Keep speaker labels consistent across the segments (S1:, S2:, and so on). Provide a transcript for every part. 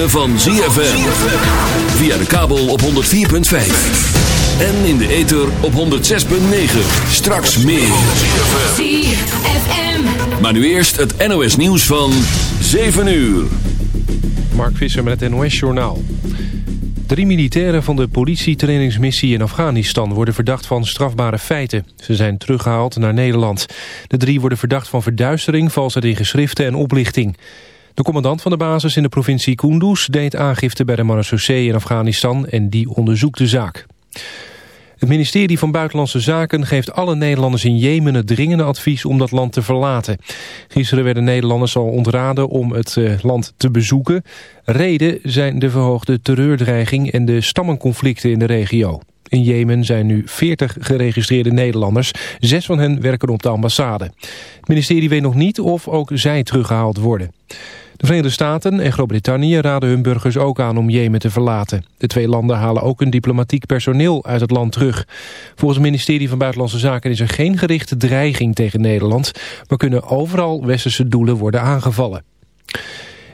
S1: ritme van ZFM. Via de kabel op 104.5. En in de ether op 106.9. Straks meer.
S2: ZFM.
S1: Maar nu eerst het NOS nieuws van 7 uur.
S3: Mark Visser met het NOS-journaal. Drie militairen van de politietrainingsmissie in Afghanistan worden verdacht van strafbare feiten. Ze zijn teruggehaald naar Nederland. De drie worden verdacht van verduistering, valsheid in geschriften en oplichting. De commandant van de basis in de provincie Kunduz deed aangifte bij de marechaussee in Afghanistan en die onderzoekt de zaak. Het ministerie van Buitenlandse Zaken geeft alle Nederlanders in Jemen het dringende advies om dat land te verlaten. Gisteren werden Nederlanders al ontraden om het eh, land te bezoeken. Reden zijn de verhoogde terreurdreiging en de stammenconflicten in de regio. In Jemen zijn nu 40 geregistreerde Nederlanders. Zes van hen werken op de ambassade. Het ministerie weet nog niet of ook zij teruggehaald worden. De Verenigde Staten en Groot-Brittannië raden hun burgers ook aan om Jemen te verlaten. De twee landen halen ook hun diplomatiek personeel uit het land terug. Volgens het ministerie van Buitenlandse Zaken is er geen gerichte dreiging tegen Nederland, maar kunnen overal westerse doelen worden aangevallen.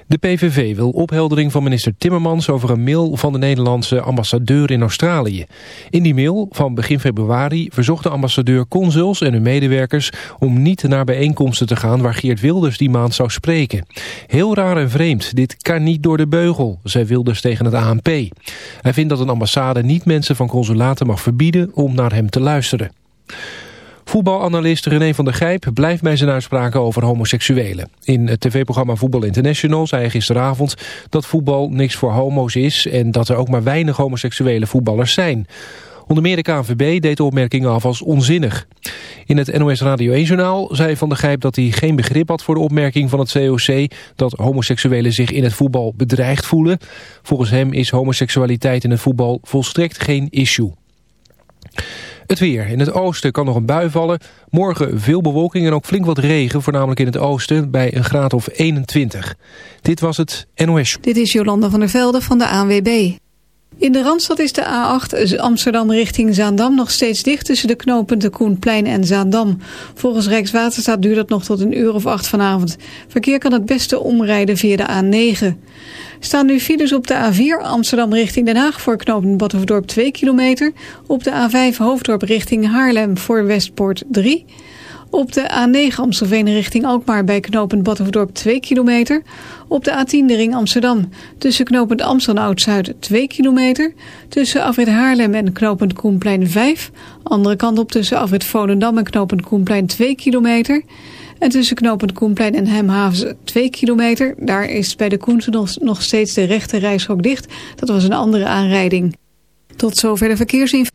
S3: De PVV wil opheldering van minister Timmermans over een mail van de Nederlandse ambassadeur in Australië. In die mail van begin februari verzocht de ambassadeur consuls en hun medewerkers om niet naar bijeenkomsten te gaan waar Geert Wilders die maand zou spreken. Heel raar en vreemd, dit kan niet door de beugel, zei Wilders tegen het ANP. Hij vindt dat een ambassade niet mensen van consulaten mag verbieden om naar hem te luisteren. Voetbalanalist René van der Gijp blijft bij zijn uitspraken over homoseksuelen. In het tv-programma Voetbal International zei hij gisteravond dat voetbal niks voor homo's is... en dat er ook maar weinig homoseksuele voetballers zijn. Onder meer de KNVB deed de opmerkingen af als onzinnig. In het NOS Radio 1-journaal zei Van der Gijp dat hij geen begrip had voor de opmerking van het COC... dat homoseksuelen zich in het voetbal bedreigd voelen. Volgens hem is homoseksualiteit in het voetbal volstrekt geen issue. Het weer. In het oosten kan nog een bui vallen. Morgen veel bewolking en ook flink wat regen, voornamelijk in het oosten, bij een graad of 21. Dit was het NOS.
S4: Dit is Jolanda van der Velde van de ANWB. In de Randstad is de A8 Amsterdam richting Zaandam nog steeds dicht tussen de knooppunten Koenplein en Zaandam. Volgens Rijkswaterstaat duurt dat nog tot een uur of acht vanavond. Verkeer kan het beste omrijden via de A9. Staan nu files op de A4 Amsterdam richting Den Haag voor knooppunt Battenverdorp 2 kilometer. Op de A5 Hoofddorp richting Haarlem voor Westpoort 3 op de A9 Amstelveen richting Alkmaar bij knooppunt Battenverdorp 2 kilometer. Op de A10 de ring Amsterdam tussen knooppunt Amsterdam Oud-Zuid 2 kilometer. Tussen afrit Haarlem en knooppunt Koenplein 5. Andere kant op tussen afrit Volendam en knooppunt Koenplein 2 kilometer. En tussen knooppunt Koenplein en Hemhavens 2 kilometer. Daar is bij de Koense nog, nog steeds de rechte reishok dicht. Dat was een andere aanrijding. Tot zover de verkeersinformatie.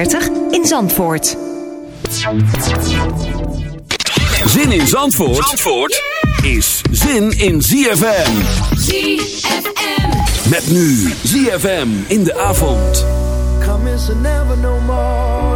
S5: in Zandvoort.
S1: Zin in Zandvoort, Zandvoort is zin in ZFM.
S2: ZFM.
S1: Met nu ZFM in de avond.
S6: Come is never no more,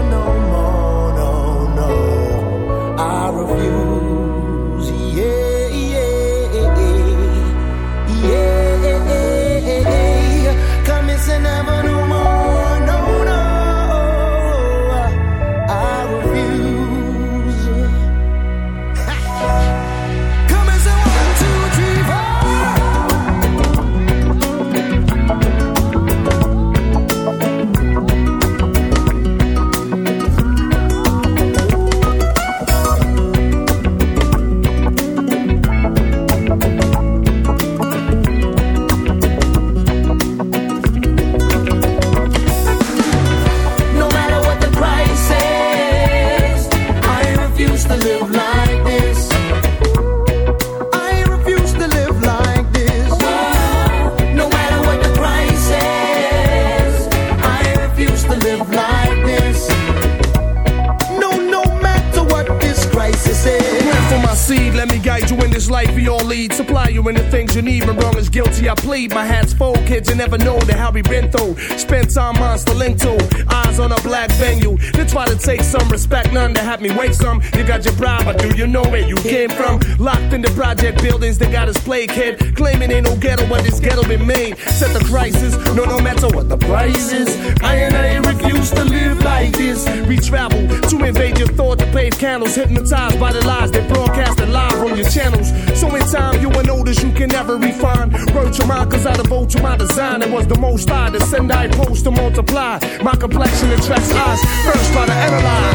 S7: candles. Hypnotized by the lies they broadcasted live on your channels. So in time, you will notice you can never refine. Word to mine, cause I devote to my design. It was the most I to send, I post to multiply. My complexion attracts eyes. First, try to analyze.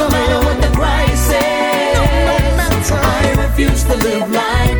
S6: No matter what the price is, I refuse to live like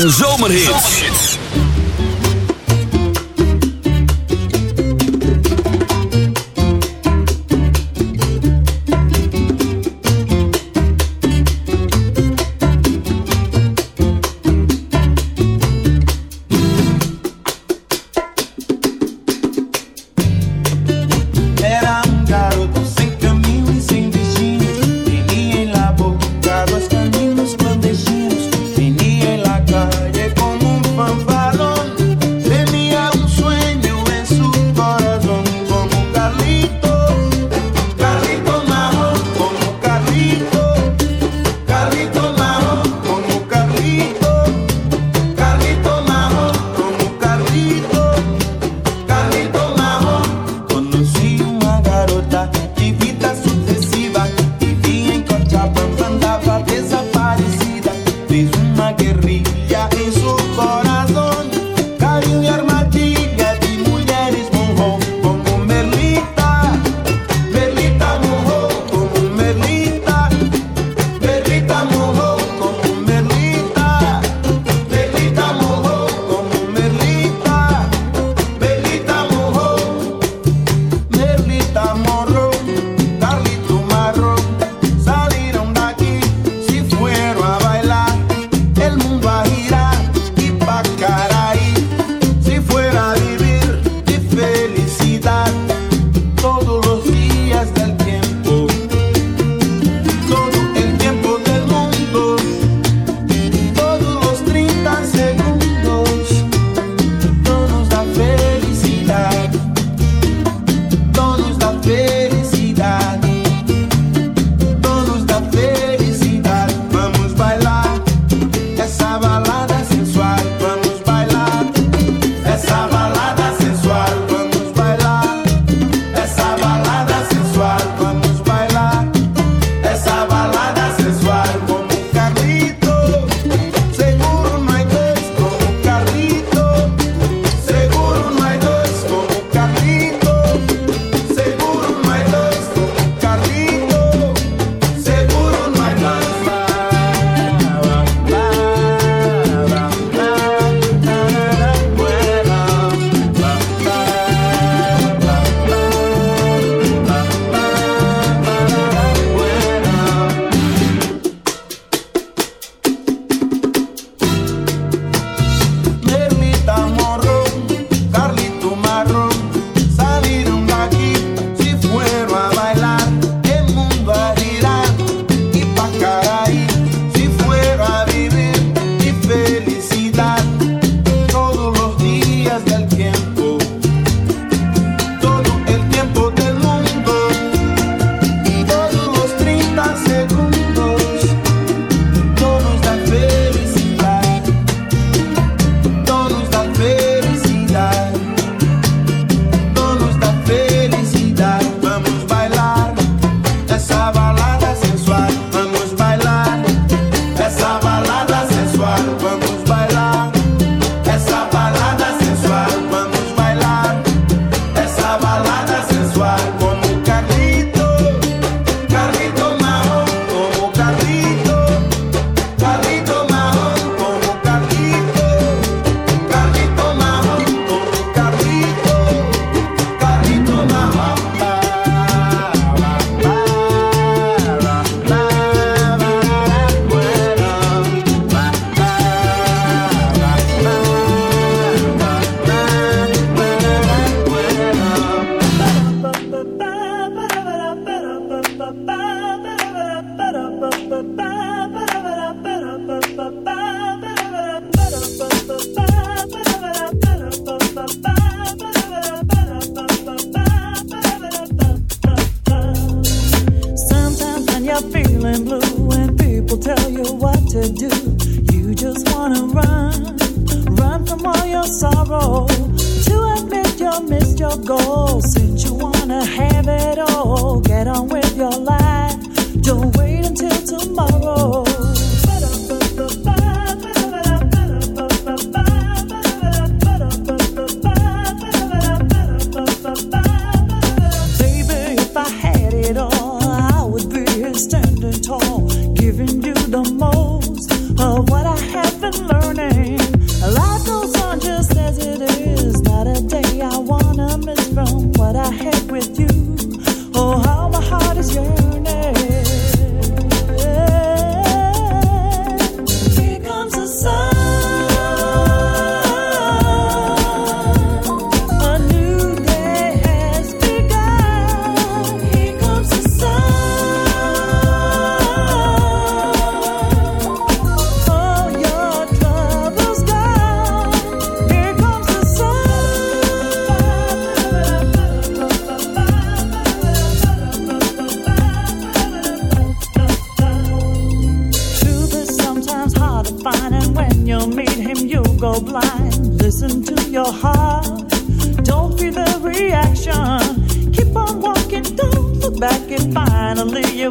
S8: en zomerhits.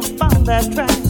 S9: found that track.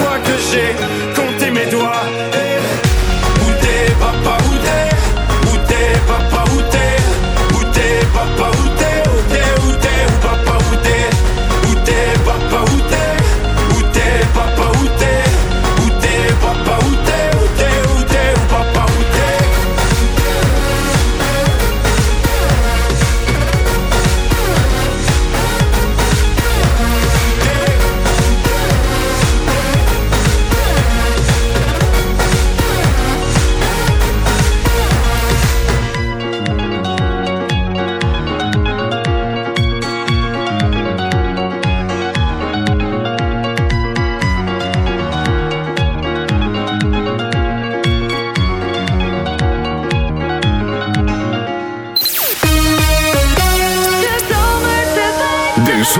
S10: fois que j'ai compté mes doigts.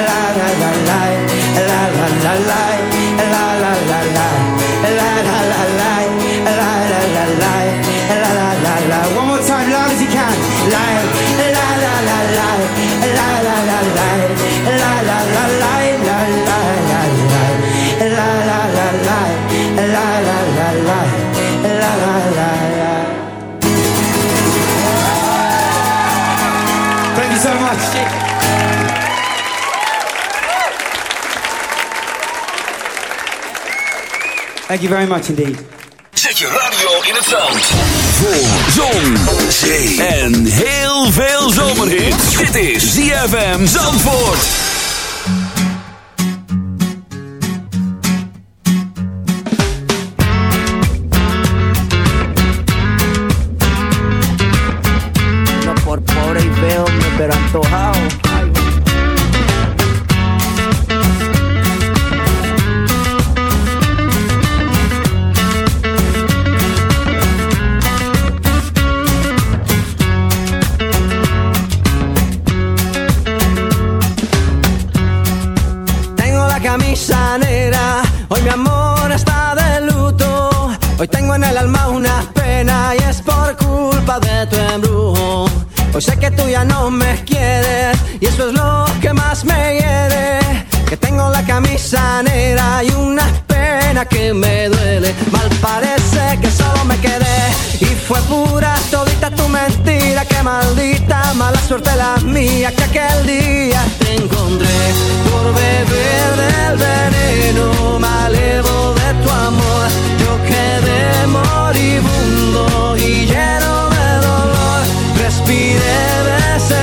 S11: la la la Thank you very much indeed.
S12: Zet je radio in het zand. Voor zon, zee en heel veel zomerhit. Dit is ZFM Zandvoort.
S13: Me duele. Mal parece que solo me quedé y fue pura todita tu mentira. Que maldita mala suerte la mía que aquel día te encontré por beber del veneno. Me alevo de tu amor. Yo quedé moribundo y lleno de dolor. Respiré de ese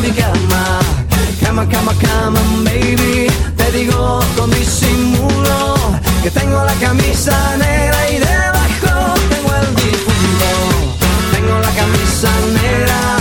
S13: Mi cama. Cama, cama, cama, baby. Te digo con disimulo que tengo la camisa negra y debajo tengo el difunto. Tengo la camisa negra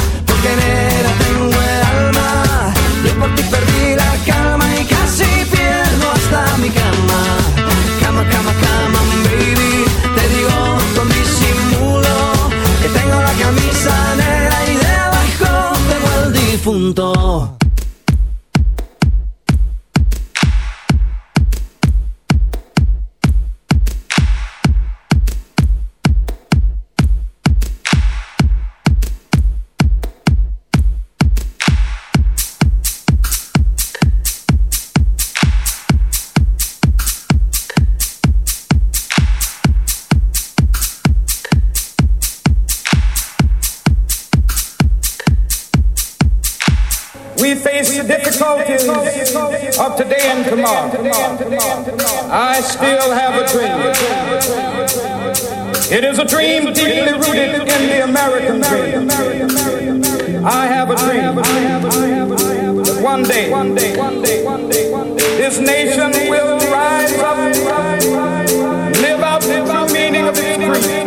S14: face the difficulties of today and tomorrow. I still have a dream. It is a dream deeply rooted in the American dream. I have a dream that one day this nation will rise up, live out the meaning of its creed.